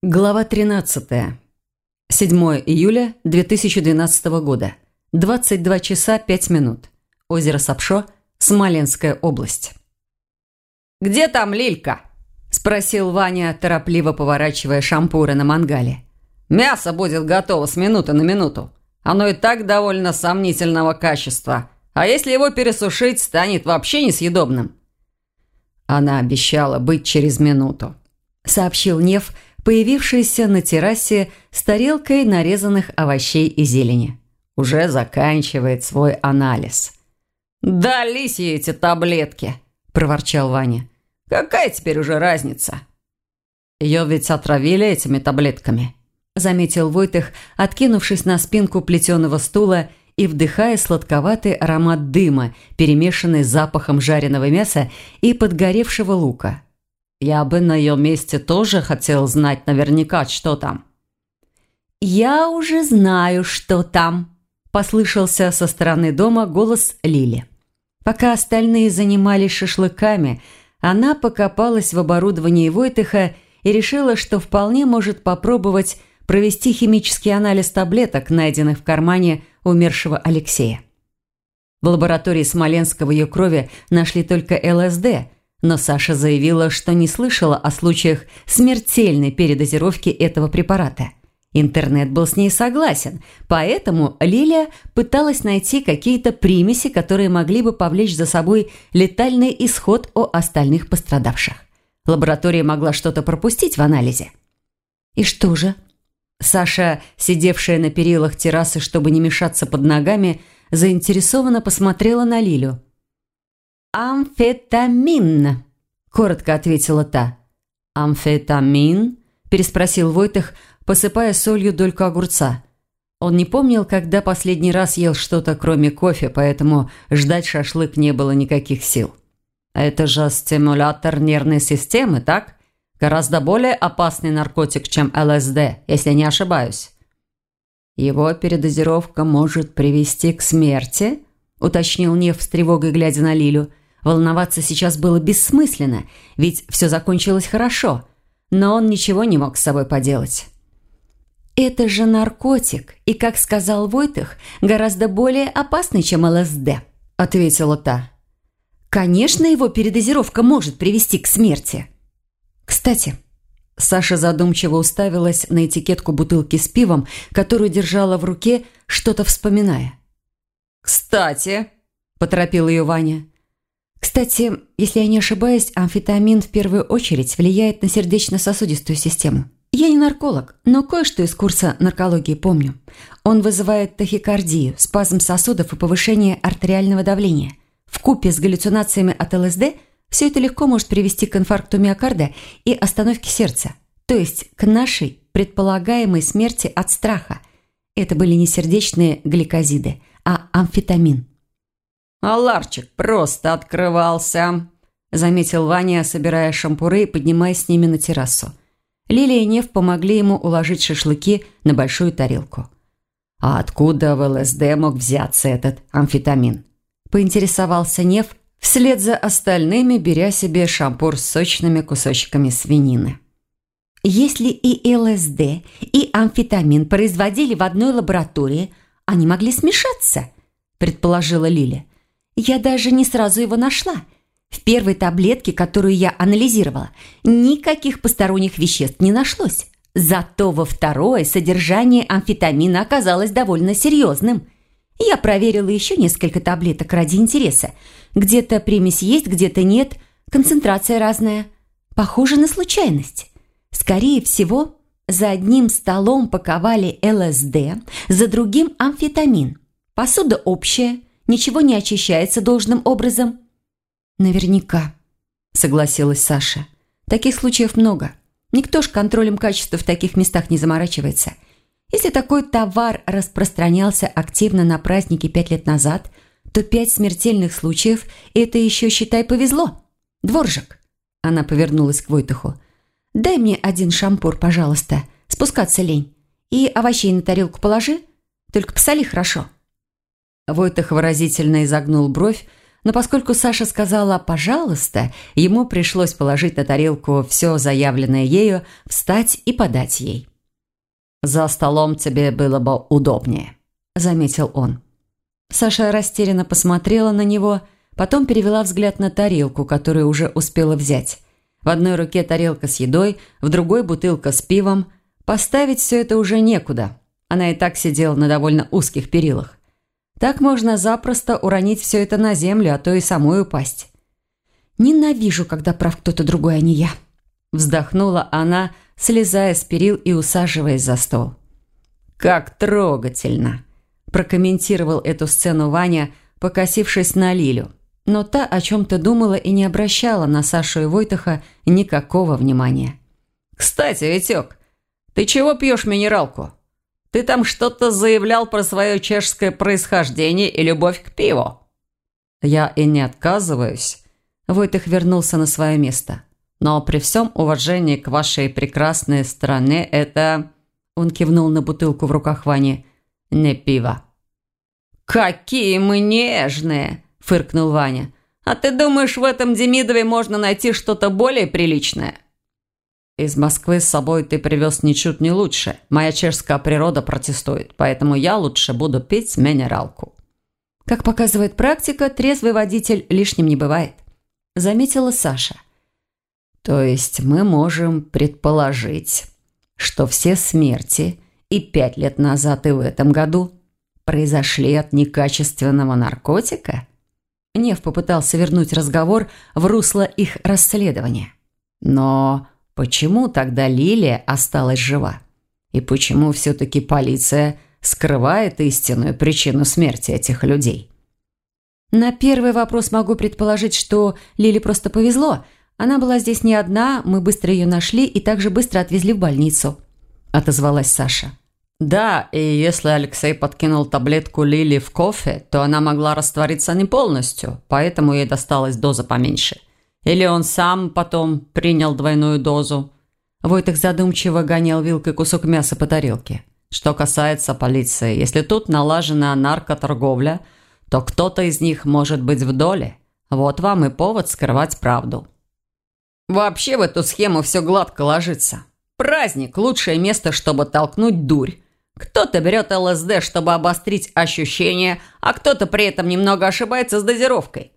Глава 13. 7 июля 2012 года. 22 часа 5 минут. Озеро Сапшо, Смоленская область. «Где там Лилька?» – спросил Ваня, торопливо поворачивая шампуры на мангале. «Мясо будет готово с минуты на минуту. Оно и так довольно сомнительного качества. А если его пересушить, станет вообще несъедобным». Она обещала быть через минуту, сообщил Нев – появившийся на террасе с тарелкой нарезанных овощей и зелени. Уже заканчивает свой анализ. «Дались ей эти таблетки!» – проворчал Ваня. «Какая теперь уже разница?» «Ее ведь отравили этими таблетками», – заметил Войтых, откинувшись на спинку плетеного стула и вдыхая сладковатый аромат дыма, перемешанный с запахом жареного мяса и подгоревшего лука. Я бы на ее месте тоже хотел знать наверняка, что там». «Я уже знаю, что там», – послышался со стороны дома голос Лили. Пока остальные занимались шашлыками, она покопалась в оборудовании Войтыха и решила, что вполне может попробовать провести химический анализ таблеток, найденных в кармане умершего Алексея. В лаборатории Смоленского ее крови нашли только ЛСД – но Саша заявила, что не слышала о случаях смертельной передозировки этого препарата. Интернет был с ней согласен, поэтому Лилия пыталась найти какие-то примеси, которые могли бы повлечь за собой летальный исход о остальных пострадавших. Лаборатория могла что-то пропустить в анализе. И что же? Саша, сидевшая на перилах террасы, чтобы не мешаться под ногами, заинтересованно посмотрела на Лилю – «Амфетамин», – коротко ответила та. «Амфетамин?» – переспросил Войтых, посыпая солью дольку огурца. Он не помнил, когда последний раз ел что-то, кроме кофе, поэтому ждать шашлык не было никаких сил. «Это же стимулятор нервной системы, так? Гораздо более опасный наркотик, чем ЛСД, если не ошибаюсь». «Его передозировка может привести к смерти?» – уточнил Нев с тревогой, глядя на Лилю. Волноваться сейчас было бессмысленно, ведь все закончилось хорошо, но он ничего не мог с собой поделать. «Это же наркотик, и, как сказал Войтых, гораздо более опасный, чем ЛСД», – ответила та. «Конечно, его передозировка может привести к смерти». «Кстати», Саша задумчиво уставилась на этикетку бутылки с пивом, которую держала в руке, что-то вспоминая. «Кстати», – поторопил ее Ваня, кстати, если я не ошибаюсь, амфетамин в первую очередь влияет на сердечно-сосудистую систему. Я не нарколог, но кое-что из курса наркологии помню. Он вызывает тахикардию, спазм сосудов и повышение артериального давления. В купе с галлюцинациями от ЛСД все это легко может привести к инфаркту миокарда и остановке сердца, то есть к нашей предполагаемой смерти от страха. Это были не сердечные гликозиды, а амфетамин. А ларчик просто открывался», – заметил Ваня, собирая шампуры и поднимаясь с ними на террасу. Лилия и Нев помогли ему уложить шашлыки на большую тарелку. «А откуда в ЛСД мог взяться этот амфетамин?» – поинтересовался Нев, вслед за остальными беря себе шампур с сочными кусочками свинины. «Если и ЛСД, и амфетамин производили в одной лаборатории, они могли смешаться», – предположила Лиля. Я даже не сразу его нашла. В первой таблетке, которую я анализировала, никаких посторонних веществ не нашлось. Зато во второй содержание амфетамина оказалось довольно серьезным. Я проверила еще несколько таблеток ради интереса. Где-то примесь есть, где-то нет, концентрация разная. Похоже на случайность. Скорее всего, за одним столом паковали ЛСД, за другим амфетамин. Посуда общая – ничего не очищается должным образом?» «Наверняка», – согласилась Саша. «Таких случаев много. Никто ж контролем качества в таких местах не заморачивается. Если такой товар распространялся активно на празднике пять лет назад, то пять смертельных случаев – это еще, считай, повезло. Дворжик!» Она повернулась к Войтуху. «Дай мне один шампур, пожалуйста. Спускаться лень. И овощей на тарелку положи. Только посоли хорошо». Войтах выразительно изогнул бровь, но поскольку Саша сказала «пожалуйста», ему пришлось положить на тарелку все заявленное ею, встать и подать ей. «За столом тебе было бы удобнее», – заметил он. Саша растерянно посмотрела на него, потом перевела взгляд на тарелку, которую уже успела взять. В одной руке тарелка с едой, в другой бутылка с пивом. Поставить все это уже некуда. Она и так сидела на довольно узких перилах. Так можно запросто уронить все это на землю, а то и самой упасть. «Ненавижу, когда прав кто-то другой, а не я», – вздохнула она, слезая с перил и усаживаясь за стол. «Как трогательно!» – прокомментировал эту сцену Ваня, покосившись на Лилю. Но та о чем-то думала и не обращала на Сашу и Войтаха никакого внимания. «Кстати, Витек, ты чего пьешь минералку?» Ты там что-то заявлял про свое чешское происхождение и любовь к пиву». «Я и не отказываюсь». Войтых вернулся на свое место. «Но при всем уважении к вашей прекрасной стране это...» Он кивнул на бутылку в руках Вани. «Не пиво». «Какие мы нежные!» – фыркнул Ваня. «А ты думаешь, в этом Демидове можно найти что-то более приличное?» Из Москвы с собой ты привез ничуть не лучше. Моя чешская природа протестует, поэтому я лучше буду пить минералку». Как показывает практика, трезвый водитель лишним не бывает. Заметила Саша. То есть мы можем предположить, что все смерти и пять лет назад, и в этом году произошли от некачественного наркотика? Нев попытался вернуть разговор в русло их расследования. Но Почему тогда Лилия осталась жива? И почему все-таки полиция скрывает истинную причину смерти этих людей? На первый вопрос могу предположить, что Лиле просто повезло. Она была здесь не одна, мы быстро ее нашли и также быстро отвезли в больницу. Отозвалась Саша. Да, и если Алексей подкинул таблетку Лили в кофе, то она могла раствориться не полностью, поэтому ей досталась доза поменьше. Или он сам потом принял двойную дозу?» Войтых задумчиво гонял вилкой кусок мяса по тарелке. «Что касается полиции, если тут налажена наркоторговля, то кто-то из них может быть в доле. Вот вам и повод скрывать правду». «Вообще в эту схему все гладко ложится. Праздник – лучшее место, чтобы толкнуть дурь. Кто-то берет ЛСД, чтобы обострить ощущения, а кто-то при этом немного ошибается с дозировкой.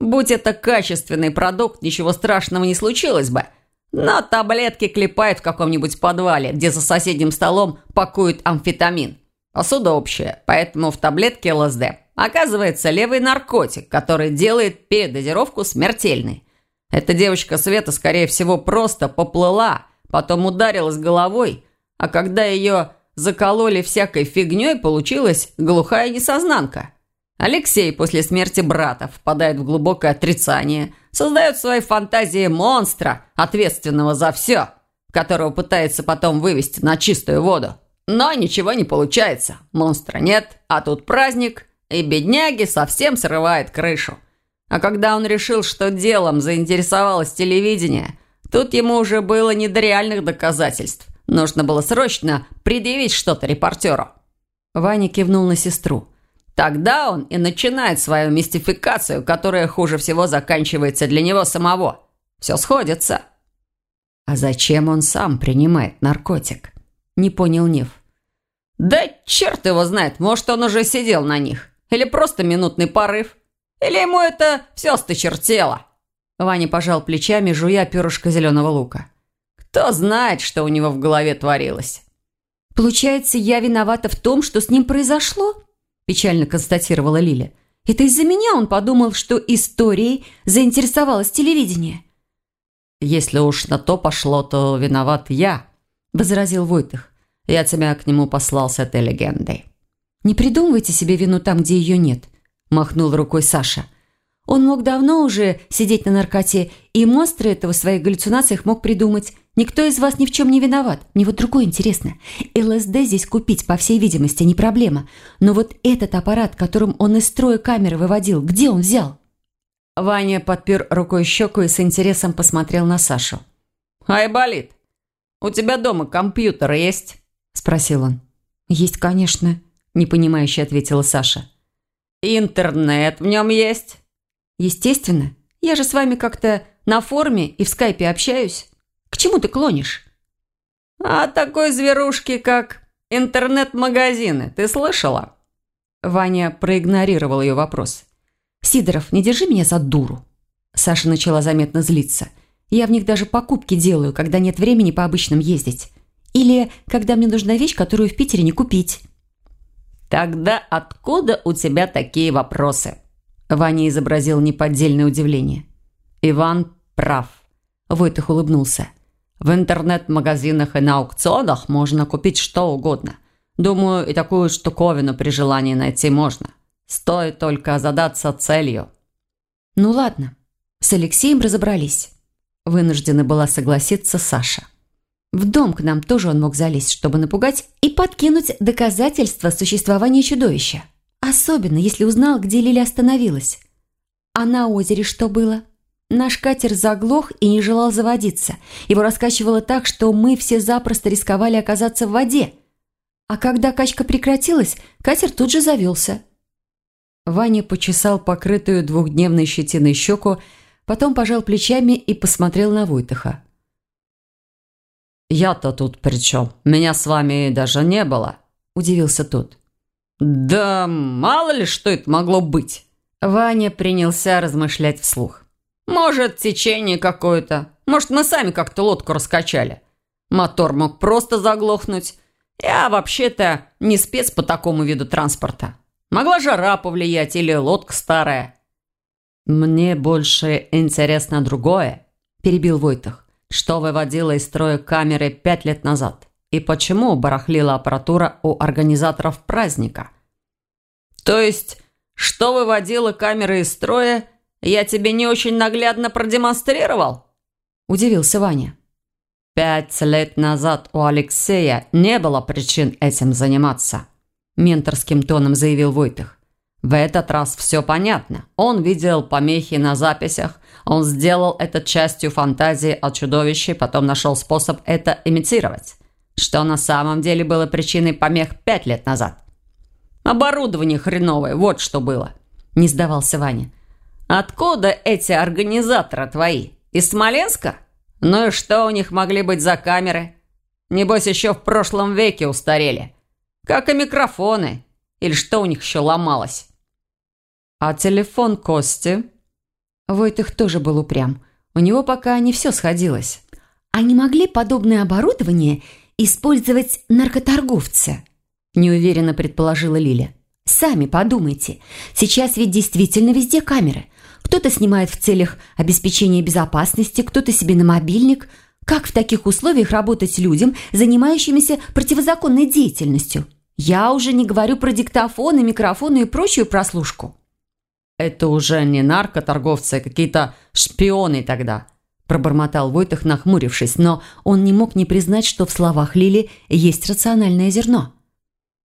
Будь это качественный продукт, ничего страшного не случилось бы. Но таблетки клепают в каком-нибудь подвале, где за соседним столом пакуют амфетамин. Посуда общая, поэтому в таблетке ЛСД оказывается левый наркотик, который делает передозировку смертельной. Эта девочка Света, скорее всего, просто поплыла, потом ударилась головой, а когда ее закололи всякой фигней, получилась глухая несознанка. Алексей после смерти брата впадает в глубокое отрицание, создает в своей фантазии монстра, ответственного за все, которого пытается потом вывести на чистую воду. Но ничего не получается. Монстра нет, а тут праздник, и бедняги совсем срывает крышу. А когда он решил, что делом заинтересовалось телевидение, тут ему уже было не до реальных доказательств. Нужно было срочно предъявить что-то репортеру. Ваня кивнул на сестру. Тогда он и начинает свою мистификацию, которая хуже всего заканчивается для него самого. Все сходится. А зачем он сам принимает наркотик? Не понял Нев. Да черт его знает, может, он уже сидел на них. Или просто минутный порыв. Или ему это все сточертело. Ваня пожал плечами, жуя перышко зеленого лука. Кто знает, что у него в голове творилось. Получается, я виновата в том, что с ним произошло? Печально констатировала Лиля. Это из-за меня он подумал, что историей заинтересовалось телевидение. «Если уж на то пошло, то виноват я», – возразил Войтых. «Я тебя к нему послал с этой легендой». «Не придумывайте себе вину там, где ее нет», – махнул рукой Саша. Он мог давно уже сидеть на наркоте, и монстры этого в своих галлюцинациях мог придумать. Никто из вас ни в чем не виноват. Мне вот другое интересно. ЛСД здесь купить, по всей видимости, не проблема. Но вот этот аппарат, которым он из строя камеры выводил, где он взял? Ваня подпер рукой щеку и с интересом посмотрел на Сашу. «Айболит, у тебя дома компьютер есть?» – спросил он. «Есть, конечно», – непонимающе ответила Саша. «Интернет в нем есть?» Естественно. Я же с вами как-то на форуме и в скайпе общаюсь. К чему ты клонишь? А такой зверушки, как интернет-магазины, ты слышала? Ваня проигнорировал ее вопрос. «Сидоров, не держи меня за дуру!» Саша начала заметно злиться. «Я в них даже покупки делаю, когда нет времени по обычным ездить. Или когда мне нужна вещь, которую в Питере не купить». «Тогда откуда у тебя такие вопросы?» Ваня изобразил неподдельное удивление. «Иван прав». Войтых улыбнулся. «В интернет-магазинах и на аукционах можно купить что угодно. Думаю, и такую штуковину при желании найти можно. Стоит только задаться целью». «Ну ладно, с Алексеем разобрались». Вынуждена была согласиться Саша. В дом к нам тоже он мог залезть, чтобы напугать и подкинуть доказательства существования чудовища. Особенно, если узнал, где Лиля остановилась. А на озере что было? Наш катер заглох и не желал заводиться. Его раскачивало так, что мы все запросто рисковали оказаться в воде. А когда качка прекратилась, катер тут же завелся. Ваня почесал покрытую двухдневной щетиной щеку, потом пожал плечами и посмотрел на Войтыха. «Я-то тут при чем? Меня с вами даже не было», – удивился тот. «Да мало ли, что это могло быть!» Ваня принялся размышлять вслух. «Может, течение какое-то. Может, мы сами как-то лодку раскачали. Мотор мог просто заглохнуть. Я вообще-то не спец по такому виду транспорта. Могла жара повлиять или лодка старая». «Мне больше интересно другое», – перебил Войтах что выводило из строя камеры пять лет назад и почему барахлила аппаратура у организаторов праздника. То есть, что выводило камеры из строя, я тебе не очень наглядно продемонстрировал? Удивился Ваня. Пять лет назад у Алексея не было причин этим заниматься, менторским тоном заявил Войтых. В этот раз все понятно. Он видел помехи на записях, он сделал это частью фантазии о чудовище, потом нашел способ это имитировать. Что на самом деле было причиной помех пять лет назад. «Оборудование хреновое, вот что было», – не сдавался Ваня. «Откуда эти организаторы твои? Из Смоленска? Ну и что у них могли быть за камеры? Небось, еще в прошлом веке устарели. Как и микрофоны. Или что у них еще ломалось?» «А телефон Кости?» Войтых тоже был упрям. У него пока не все сходилось. «А не могли подобное оборудование использовать наркоторговцы?» Неуверенно предположила Лиля. «Сами подумайте. Сейчас ведь действительно везде камеры. Кто-то снимает в целях обеспечения безопасности, кто-то себе на мобильник. Как в таких условиях работать людям, занимающимися противозаконной деятельностью? Я уже не говорю про диктофоны, микрофоны и прочую прослушку». «Это уже не наркоторговцы, а какие-то шпионы тогда», пробормотал Войтах, нахмурившись, но он не мог не признать, что в словах Лили есть рациональное зерно.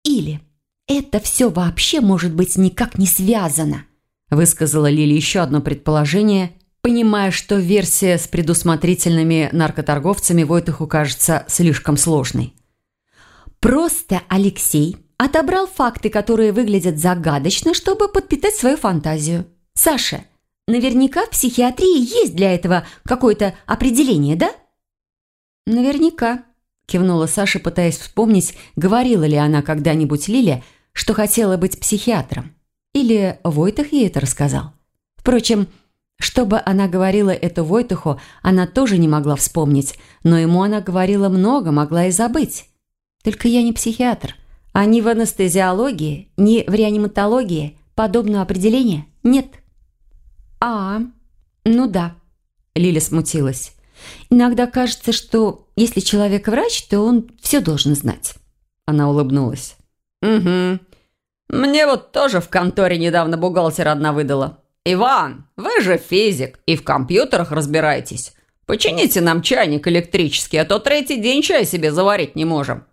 «Или это все вообще может быть никак не связано», высказала Лили еще одно предположение, понимая, что версия с предусмотрительными наркоторговцами Войтаху кажется слишком сложной. «Просто Алексей отобрал факты, которые выглядят загадочно, чтобы подпитать свою фантазию. Саша, наверняка в психиатрии есть для этого какое-то определение, да? Наверняка, кивнула Саша, пытаясь вспомнить, говорила ли она когда-нибудь Лиле, что хотела быть психиатром. Или Войтах ей это рассказал. Впрочем, чтобы она говорила это Войтуху, она тоже не могла вспомнить, но ему она говорила много, могла и забыть. Только я не психиатр. А ни в анестезиологии, ни в реаниматологии подобного определения нет. А, ну да, Лиля смутилась. Иногда кажется, что если человек врач, то он все должен знать. Она улыбнулась. Угу. Мне вот тоже в конторе недавно бухгалтер одна выдала. «Иван, вы же физик и в компьютерах разбираетесь. Почините нам чайник электрический, а то третий день чай себе заварить не можем».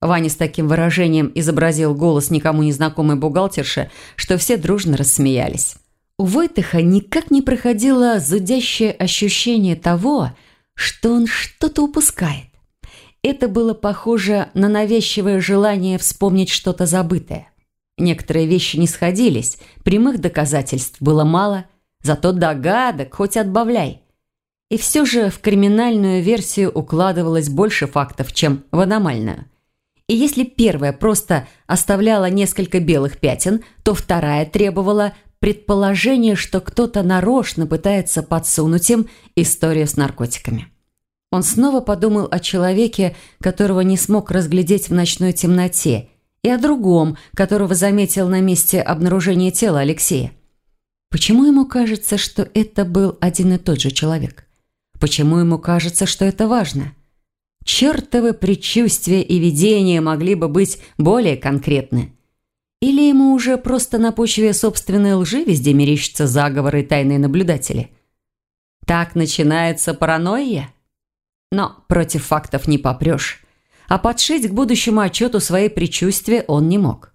Ваня с таким выражением изобразил голос никому незнакомой бухгалтерши, что все дружно рассмеялись. У Войтыха никак не проходило зудящее ощущение того, что он что-то упускает. Это было похоже на навязчивое желание вспомнить что-то забытое. Некоторые вещи не сходились, прямых доказательств было мало, Зато догадок хоть отбавляй. И все же в криминальную версию укладывалось больше фактов, чем в аномальную. И если первая просто оставляла несколько белых пятен, то вторая требовала предположения, что кто-то нарочно пытается подсунуть им историю с наркотиками. Он снова подумал о человеке, которого не смог разглядеть в ночной темноте, и о другом, которого заметил на месте обнаружения тела Алексея. Почему ему кажется, что это был один и тот же человек? Почему ему кажется, что это важно? Чертовы предчувствия и видения могли бы быть более конкретны. Или ему уже просто на почве собственной лжи везде мерещатся заговоры и тайные наблюдатели? Так начинается паранойя? Но против фактов не попрешь. А подшить к будущему отчету свои предчувствия он не мог.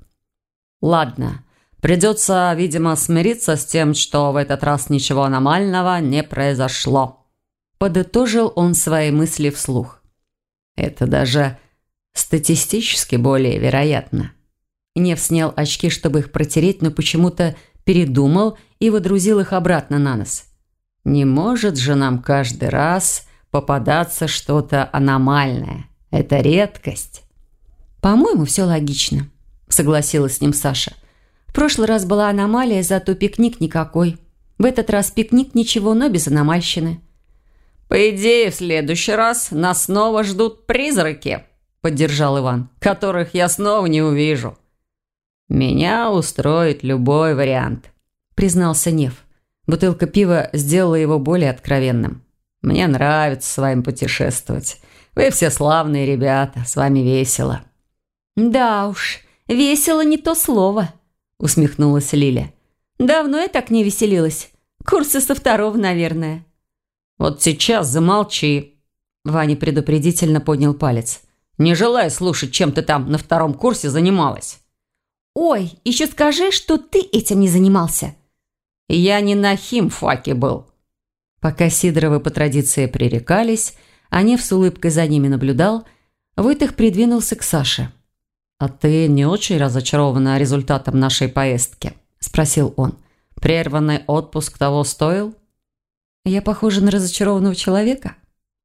Ладно, придется, видимо, смириться с тем, что в этот раз ничего аномального не произошло. Подытожил он свои мысли вслух. Это даже статистически более вероятно. Нев снял очки, чтобы их протереть, но почему-то передумал и водрузил их обратно на нос. Не может же нам каждый раз попадаться что-то аномальное. Это редкость. По-моему, все логично, согласилась с ним Саша. В прошлый раз была аномалия, зато пикник никакой. В этот раз пикник ничего, но без аномальщины. «По идее, в следующий раз нас снова ждут призраки», – поддержал Иван, – «которых я снова не увижу». «Меня устроит любой вариант», – признался Нев. Бутылка пива сделала его более откровенным. «Мне нравится с вами путешествовать. Вы все славные ребята, с вами весело». «Да уж, весело не то слово», – усмехнулась Лиля. «Давно я так не веселилась. Курсы со второго, наверное». «Вот сейчас замолчи!» Ваня предупредительно поднял палец. «Не желаю слушать, чем ты там на втором курсе занималась». «Ой, еще скажи, что ты этим не занимался». «Я не на химфаке был». Пока Сидоровы по традиции пререкались, Анев с улыбкой за ними наблюдал, Войтых придвинулся к Саше. «А ты не очень разочарована результатом нашей поездки?» – спросил он. «Прерванный отпуск того стоил?» «Я похожа на разочарованного человека?»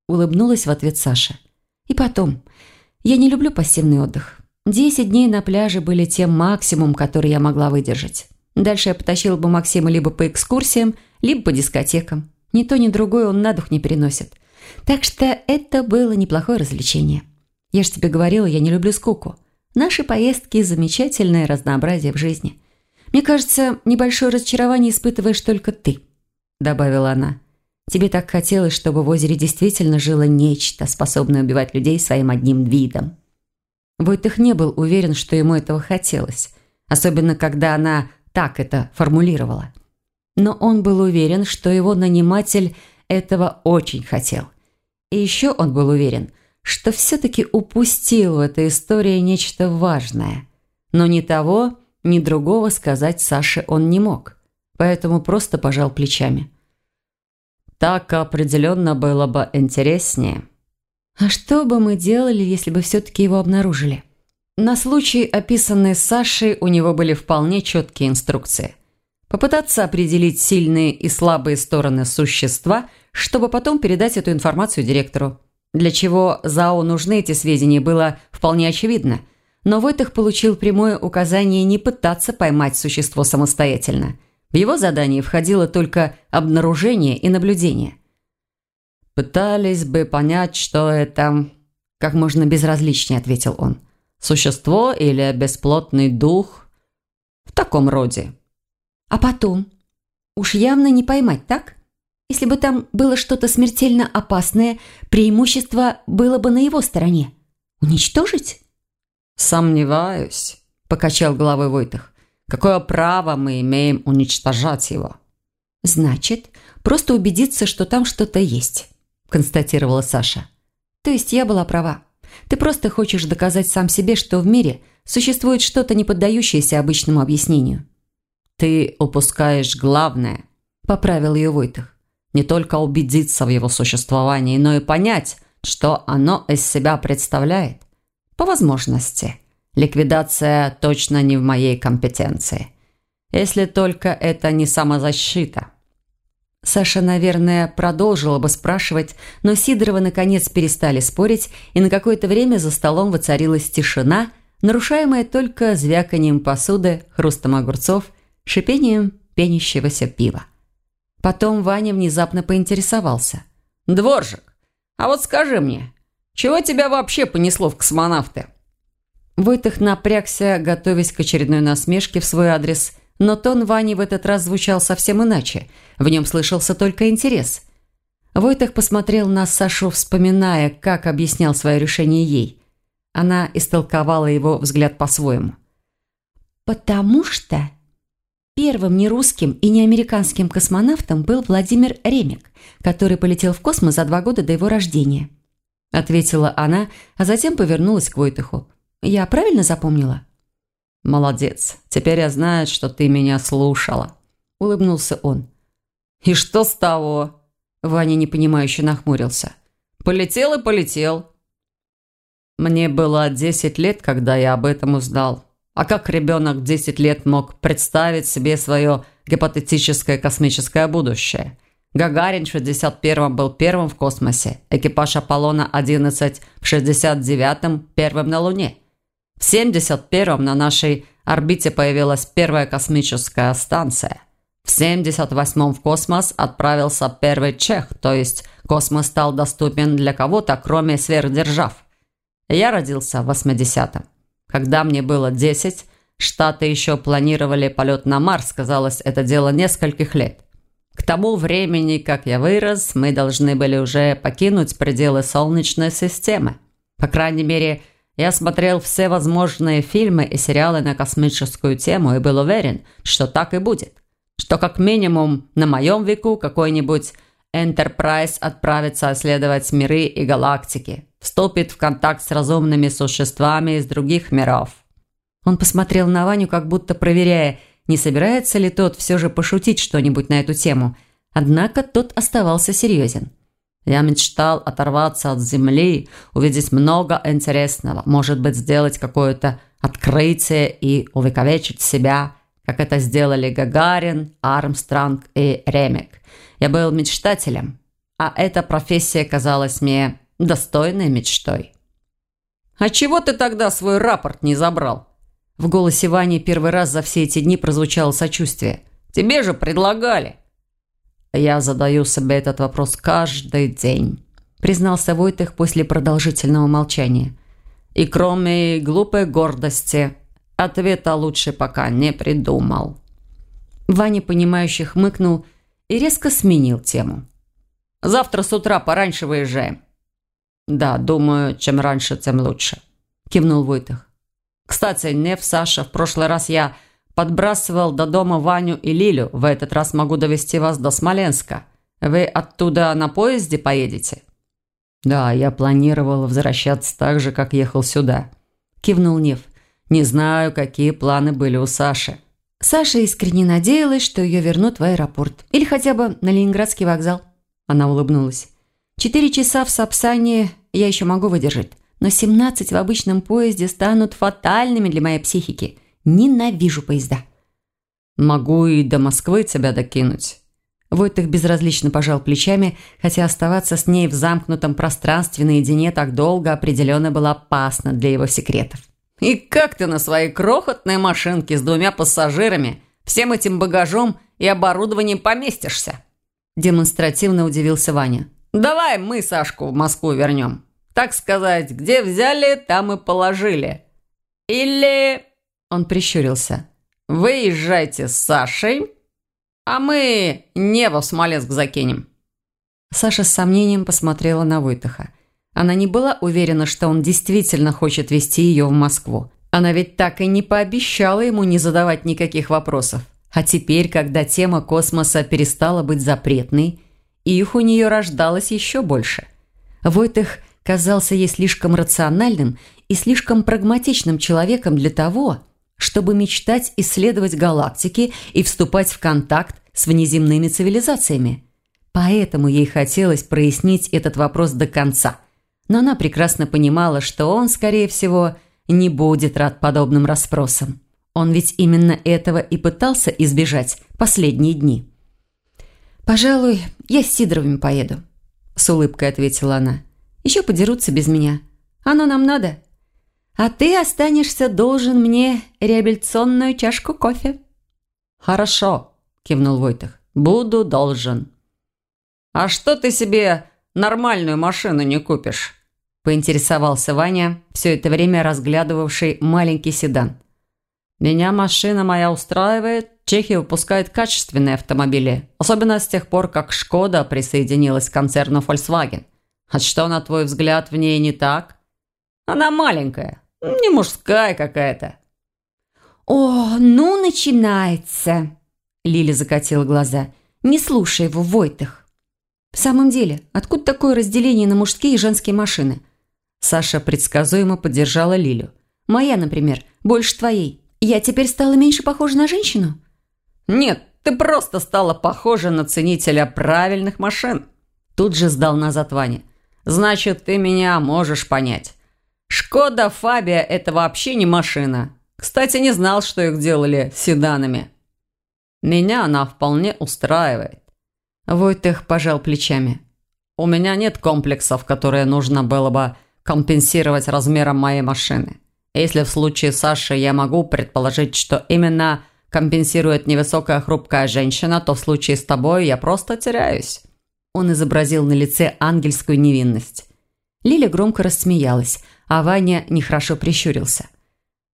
Улыбнулась в ответ Саша. «И потом, я не люблю пассивный отдых. Десять дней на пляже были тем максимум, который я могла выдержать. Дальше я потащила бы Максима либо по экскурсиям, либо по дискотекам. Ни то, ни другое он на дух не переносит. Так что это было неплохое развлечение. Я же тебе говорила, я не люблю скуку. Наши поездки – замечательное разнообразие в жизни. Мне кажется, небольшое разочарование испытываешь только ты», – добавила она. Тебе так хотелось, чтобы в озере действительно жило нечто, способное убивать людей своим одним видом. Войтых не был уверен, что ему этого хотелось, особенно когда она так это формулировала. Но он был уверен, что его наниматель этого очень хотел. И еще он был уверен, что все-таки упустил в этой истории нечто важное. Но ни того, ни другого сказать Саше он не мог, поэтому просто пожал плечами – так определенно было бы интереснее. А что бы мы делали, если бы все-таки его обнаружили? На случай, описанный Сашей, у него были вполне четкие инструкции. Попытаться определить сильные и слабые стороны существа, чтобы потом передать эту информацию директору. Для чего ЗАО нужны эти сведения, было вполне очевидно. Но Войтых получил прямое указание не пытаться поймать существо самостоятельно – в его задание входило только обнаружение и наблюдение. «Пытались бы понять, что это...» Как можно безразличнее, ответил он. «Существо или бесплотный дух?» «В таком роде». «А потом? Уж явно не поймать, так? Если бы там было что-то смертельно опасное, преимущество было бы на его стороне. Уничтожить?» «Сомневаюсь», – покачал головой Войтах. Какое право мы имеем уничтожать его?» «Значит, просто убедиться, что там что-то есть», – констатировала Саша. «То есть я была права. Ты просто хочешь доказать сам себе, что в мире существует что-то, не поддающееся обычному объяснению». «Ты упускаешь главное», – поправил ее Войтых. «Не только убедиться в его существовании, но и понять, что оно из себя представляет. По возможности». Ликвидация точно не в моей компетенции. Если только это не самозащита. Саша, наверное, продолжила бы спрашивать, но Сидорова наконец перестали спорить, и на какое-то время за столом воцарилась тишина, нарушаемая только звяканием посуды, хрустом огурцов, шипением пенящегося пива. Потом Ваня внезапно поинтересовался. «Дворжик, а вот скажи мне, чего тебя вообще понесло в космонавты?» Войтых напрягся, готовясь к очередной насмешке в свой адрес – но тон Вани в этот раз звучал совсем иначе. В нем слышался только интерес. Войтах посмотрел на Сашу, вспоминая, как объяснял свое решение ей. Она истолковала его взгляд по-своему. «Потому что первым не русским и не американским космонавтом был Владимир Ремик, который полетел в космос за два года до его рождения», ответила она, а затем повернулась к Войтаху. «Я правильно запомнила?» «Молодец. Теперь я знаю, что ты меня слушала», – улыбнулся он. «И что с того?» Ваня непонимающе нахмурился. «Полетел и полетел». Мне было 10 лет, когда я об этом узнал. А как ребенок 10 лет мог представить себе свое гипотетическое космическое будущее? Гагарин в 61-м был первым в космосе, экипаж Аполлона-11 в 69-м первым на Луне – в 71-м на нашей орбите появилась первая космическая станция. В 78-м в космос отправился первый чех, то есть космос стал доступен для кого-то, кроме сверхдержав. Я родился в 80-м. Когда мне было 10, Штаты еще планировали полет на Марс, казалось, это дело нескольких лет. К тому времени, как я вырос, мы должны были уже покинуть пределы Солнечной системы. По крайней мере, я смотрел все возможные фильмы и сериалы на космическую тему и был уверен, что так и будет. Что как минимум на моем веку какой-нибудь Enterprise отправится исследовать миры и галактики, вступит в контакт с разумными существами из других миров. Он посмотрел на Ваню, как будто проверяя, не собирается ли тот все же пошутить что-нибудь на эту тему. Однако тот оставался серьезен. Я мечтал оторваться от земли, увидеть много интересного, может быть, сделать какое-то открытие и увековечить себя, как это сделали Гагарин, Армстронг и Ремик. Я был мечтателем, а эта профессия казалась мне достойной мечтой. «А чего ты тогда свой рапорт не забрал?» В голосе Вани первый раз за все эти дни прозвучало сочувствие. «Тебе же предлагали!» «Я задаю себе этот вопрос каждый день», – признался Войтых после продолжительного молчания. «И кроме глупой гордости, ответа лучше пока не придумал». Ваня, понимающе хмыкнул и резко сменил тему. «Завтра с утра пораньше выезжаем». «Да, думаю, чем раньше, тем лучше», – кивнул Войтых. «Кстати, Нев, Саша, в прошлый раз я Подбрасывал до дома Ваню и Лилю. В этот раз могу довести вас до Смоленска. Вы оттуда на поезде поедете?» «Да, я планировал возвращаться так же, как ехал сюда», – кивнул Нев. «Не знаю, какие планы были у Саши». Саша искренне надеялась, что ее вернут в аэропорт. Или хотя бы на Ленинградский вокзал. Она улыбнулась. «Четыре часа в Сапсане я еще могу выдержать, но семнадцать в обычном поезде станут фатальными для моей психики». Ненавижу поезда. Могу и до Москвы тебя докинуть. Войтых безразлично пожал плечами, хотя оставаться с ней в замкнутом пространстве наедине так долго определенно было опасно для его секретов. «И как ты на своей крохотной машинке с двумя пассажирами, всем этим багажом и оборудованием поместишься?» Демонстративно удивился Ваня. «Давай мы Сашку в Москву вернем. Так сказать, где взяли, там и положили. Или он прищурился. «Выезжайте с Сашей, а мы Нева в Смоленск закинем». Саша с сомнением посмотрела на Войтаха. Она не была уверена, что он действительно хочет вести ее в Москву. Она ведь так и не пообещала ему не задавать никаких вопросов. А теперь, когда тема космоса перестала быть запретной, их у нее рождалось еще больше. Войтых казался ей слишком рациональным и слишком прагматичным человеком для того, чтобы мечтать исследовать галактики и вступать в контакт с внеземными цивилизациями. Поэтому ей хотелось прояснить этот вопрос до конца. Но она прекрасно понимала, что он, скорее всего, не будет рад подобным расспросам. Он ведь именно этого и пытался избежать последние дни. «Пожалуй, я с Сидоровыми поеду», – с улыбкой ответила она. «Еще подерутся без меня. Оно нам надо. А ты останешься должен мне реабилитационную чашку кофе». «Хорошо», – кивнул Войтах. «Буду должен». «А что ты себе нормальную машину не купишь?» – поинтересовался Ваня, все это время разглядывавший маленький седан. «Меня машина моя устраивает. Чехия выпускает качественные автомобили, особенно с тех пор, как «Шкода» присоединилась к концерну Volkswagen. А что, на твой взгляд, в ней не так? Она маленькая, не мужская какая-то». «О, ну начинается!» Лили закатила глаза. «Не слушай его, Войтых!» «В самом деле, откуда такое разделение на мужские и женские машины?» Саша предсказуемо поддержала Лилю. «Моя, например, больше твоей. Я теперь стала меньше похожа на женщину?» «Нет, ты просто стала похожа на ценителя правильных машин!» Тут же сдал назад Ваня. «Значит, ты меня можешь понять. Шкода Фабия – это вообще не машина. Кстати, не знал, что их делали седанами. Меня она вполне устраивает». Войтех пожал плечами. «У меня нет комплексов, которые нужно было бы компенсировать размером моей машины. Если в случае Саши я могу предположить, что именно компенсирует невысокая хрупкая женщина, то в случае с тобой я просто теряюсь». Он изобразил на лице ангельскую невинность. Лиля громко рассмеялась, а Ваня нехорошо прищурился.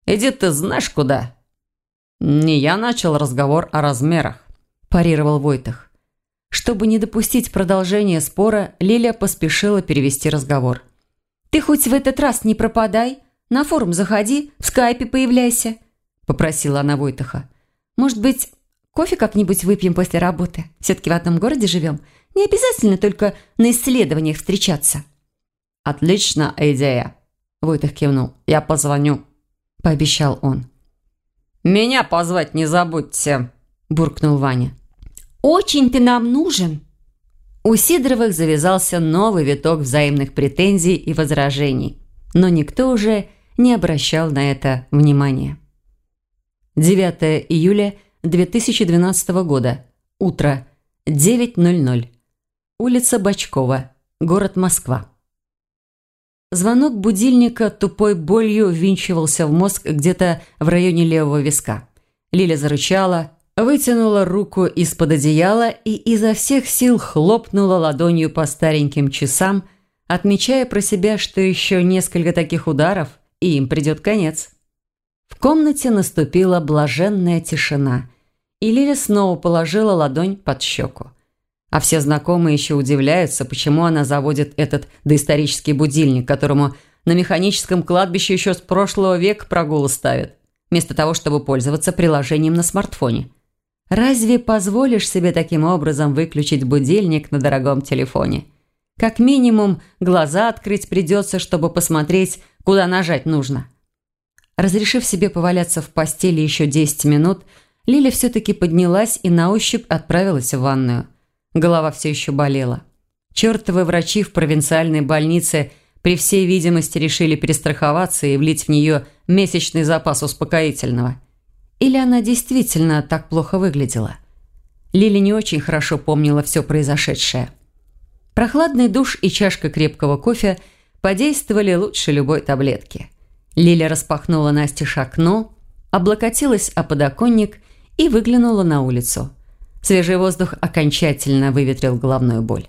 «Иди ты знаешь куда?» «Не я начал разговор о размерах», – парировал Войтах. Чтобы не допустить продолжения спора, Лиля поспешила перевести разговор. «Ты хоть в этот раз не пропадай», на форум заходи, в скайпе появляйся», – попросила она Войтаха. «Может быть, кофе как-нибудь выпьем после работы? Все-таки в одном городе живем. Не обязательно только на исследованиях встречаться». «Отличная идея», – Войтах кивнул. «Я позвоню», – пообещал он. «Меня позвать не забудьте», – буркнул Ваня. «Очень ты нам нужен», у Сидоровых завязался новый виток взаимных претензий и возражений. Но никто уже не обращал на это внимания. 9 июля 2012 года. Утро. 9.00. Улица Бачкова. Город Москва. Звонок будильника тупой болью ввинчивался в мозг где-то в районе левого виска. Лиля зарычала, вытянула руку из-под одеяла и изо всех сил хлопнула ладонью по стареньким часам, отмечая про себя, что еще несколько таких ударов, и им придет конец. В комнате наступила блаженная тишина, и Лиля снова положила ладонь под щеку. А все знакомые еще удивляются, почему она заводит этот доисторический будильник, которому на механическом кладбище еще с прошлого века прогулы ставят, вместо того, чтобы пользоваться приложением на смартфоне. Разве позволишь себе таким образом выключить будильник на дорогом телефоне? Как минимум, глаза открыть придется, чтобы посмотреть, куда нажать нужно. Разрешив себе поваляться в постели еще 10 минут, Лиля все-таки поднялась и на ощупь отправилась в ванную. Голова все еще болела. Чертовы врачи в провинциальной больнице при всей видимости решили перестраховаться и влить в нее месячный запас успокоительного. Или она действительно так плохо выглядела? Лили не очень хорошо помнила все произошедшее. Прохладный душ и чашка крепкого кофе – подействовали лучше любой таблетки. Лиля распахнула Насте окно, облокотилась о подоконник и выглянула на улицу. Свежий воздух окончательно выветрил головную боль.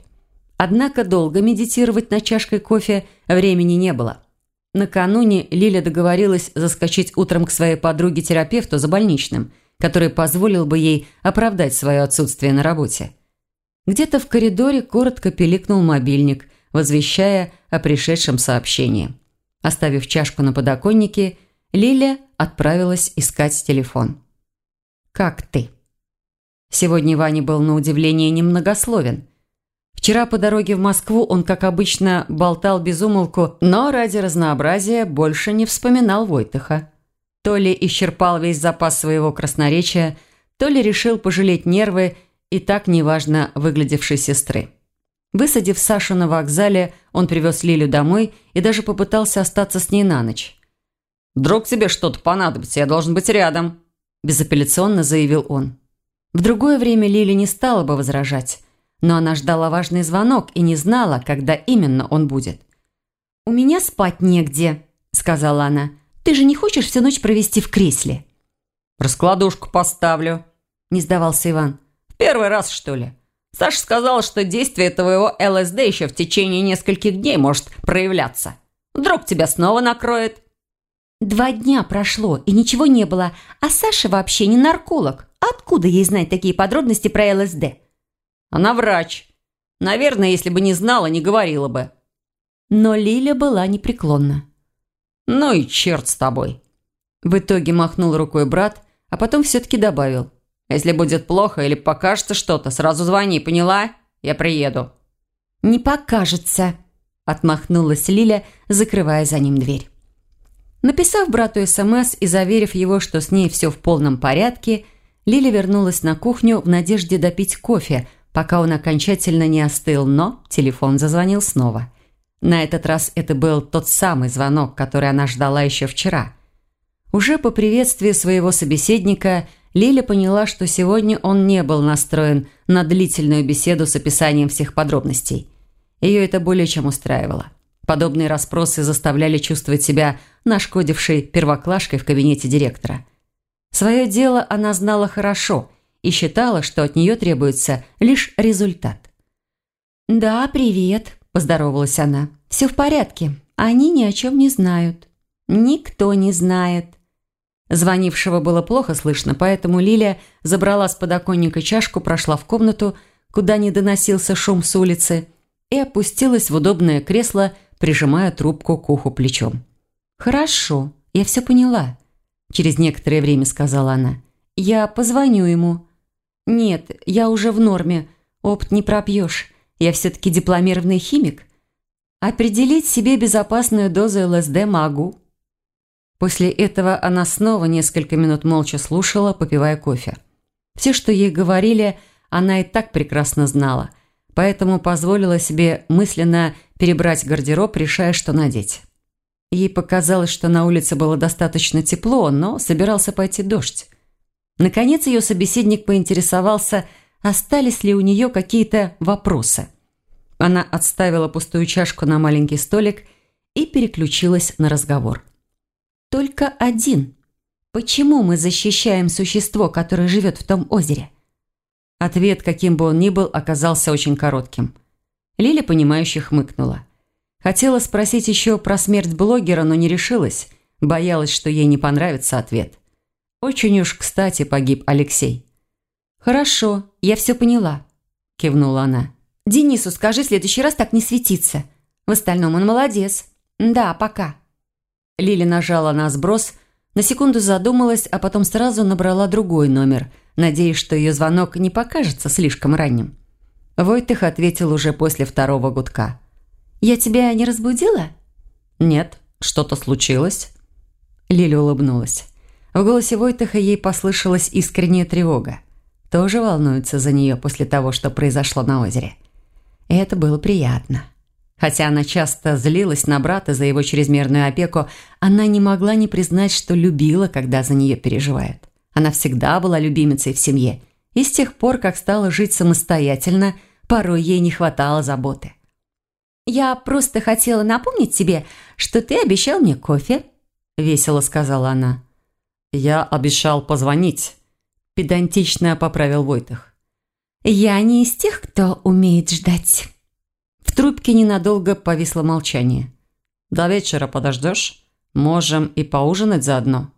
Однако долго медитировать над чашкой кофе времени не было. Накануне Лиля договорилась заскочить утром к своей подруге-терапевту за больничным, который позволил бы ей оправдать свое отсутствие на работе. Где-то в коридоре коротко пиликнул мобильник, возвещая о пришедшем сообщении. Оставив чашку на подоконнике, Лиля отправилась искать телефон. «Как ты?» Сегодня Ваня был на удивление немногословен. Вчера по дороге в Москву он, как обычно, болтал без умолку, но ради разнообразия больше не вспоминал Войтыха. То ли исчерпал весь запас своего красноречия, то ли решил пожалеть нервы и так неважно выглядевшей сестры. Высадив Сашу на вокзале, он привез Лилю домой и даже попытался остаться с ней на ночь. «Вдруг тебе что-то понадобится, я должен быть рядом», – безапелляционно заявил он. В другое время Лили не стала бы возражать, но она ждала важный звонок и не знала, когда именно он будет. «У меня спать негде», – сказала она. «Ты же не хочешь всю ночь провести в кресле?» «Раскладушку поставлю», – не сдавался Иван. «В первый раз, что ли? Саша сказала, что действие твоего ЛСД еще в течение нескольких дней может проявляться. Вдруг тебя снова накроет?» Два дня прошло, и ничего не было, а Саша вообще не нарколог. Откуда ей знать такие подробности про ЛСД? Она врач. Наверное, если бы не знала, не говорила бы. Но Лиля была непреклонна. «Ну и черт с тобой!» В итоге махнул рукой брат, а потом все-таки добавил. «Если будет плохо или покажется что-то, сразу звони, поняла? Я приеду». «Не покажется», – отмахнулась Лиля, закрывая за ним дверь. Написав брату СМС и заверив его, что с ней все в полном порядке, Лиля вернулась на кухню в надежде допить кофе, пока он окончательно не остыл, но телефон зазвонил снова. На этот раз это был тот самый звонок, который она ждала еще вчера. Уже по приветствии своего собеседника Лиля поняла, что сегодня он не был настроен на длительную беседу с описанием всех подробностей. Ее это более чем устраивало. Подобные расспросы заставляли чувствовать себя нашкодившей первоклашкой в кабинете директора. Свое дело она знала хорошо и считала, что от нее требуется лишь результат. «Да, привет», – поздоровалась она. «Все в порядке. Они ни о чем не знают. Никто не знает». Звонившего было плохо слышно, поэтому Лилия забрала с подоконника чашку, прошла в комнату, куда не доносился шум с улицы, и опустилась в удобное кресло, прижимая трубку к уху плечом. «Хорошо, я все поняла», – через некоторое время сказала она. «Я позвоню ему». «Нет, я уже в норме. Опыт не пропьешь. Я все-таки дипломированный химик. Определить себе безопасную дозу ЛСД могу». После этого она снова несколько минут молча слушала, попивая кофе. Все, что ей говорили, она и так прекрасно знала, поэтому позволила себе мысленно перебрать гардероб, решая, что надеть. Ей показалось, что на улице было достаточно тепло, но собирался пойти дождь. Наконец ее собеседник поинтересовался, остались ли у нее какие-то вопросы. Она отставила пустую чашку на маленький столик и переключилась на разговор. «Только один. Почему мы защищаем существо, которое живет в том озере?» Ответ, каким бы он ни был, оказался очень коротким. Лиля, понимающе хмыкнула. Хотела спросить еще про смерть блогера, но не решилась. Боялась, что ей не понравится ответ. Очень уж кстати погиб Алексей. «Хорошо, я все поняла», – кивнула она. «Денису скажи в следующий раз так не светиться. В остальном он молодец. Да, пока». Лили нажала на сброс, на секунду задумалась, а потом сразу набрала другой номер, надеясь, что ее звонок не покажется слишком ранним. Войтых ответил уже после второго гудка. «Я тебя не разбудила?» «Нет, что-то случилось?» Лиля улыбнулась. В голосе Войтыха ей послышалась искренняя тревога. Тоже волнуется за нее после того, что произошло на озере. И это было приятно. Хотя она часто злилась на брата за его чрезмерную опеку, она не могла не признать, что любила, когда за нее переживают. Она всегда была любимицей в семье. И с тех пор, как стала жить самостоятельно, порой ей не хватало заботы. «Я просто хотела напомнить тебе, что ты обещал мне кофе», – весело сказала она. «Я обещал позвонить», – педантично поправил Войтых. «Я не из тех, кто умеет ждать». В трубке ненадолго повисло молчание. «До вечера подождешь? Можем и поужинать заодно».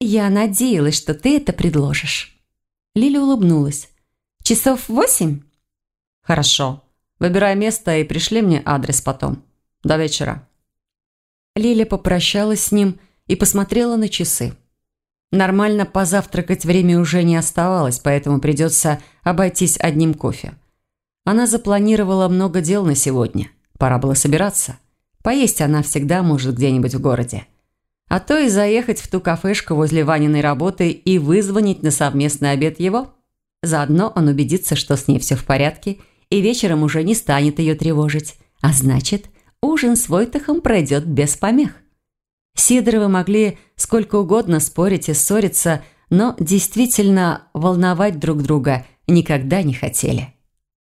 «Я надеялась, что ты это предложишь». Лиля улыбнулась. «Часов восемь?» «Хорошо. Выбирай место и пришли мне адрес потом. До вечера». Лиля попрощалась с ним и посмотрела на часы. Нормально позавтракать время уже не оставалось, поэтому придется обойтись одним кофе. Она запланировала много дел на сегодня. Пора было собираться. Поесть она всегда может где-нибудь в городе. А то и заехать в ту кафешку возле Ваниной работы и вызвонить на совместный обед его. Заодно он убедится, что с ней все в порядке – и вечером уже не станет ее тревожить. А значит, ужин с Войтахом пройдет без помех. Сидоровы могли сколько угодно спорить и ссориться, но действительно волновать друг друга никогда не хотели.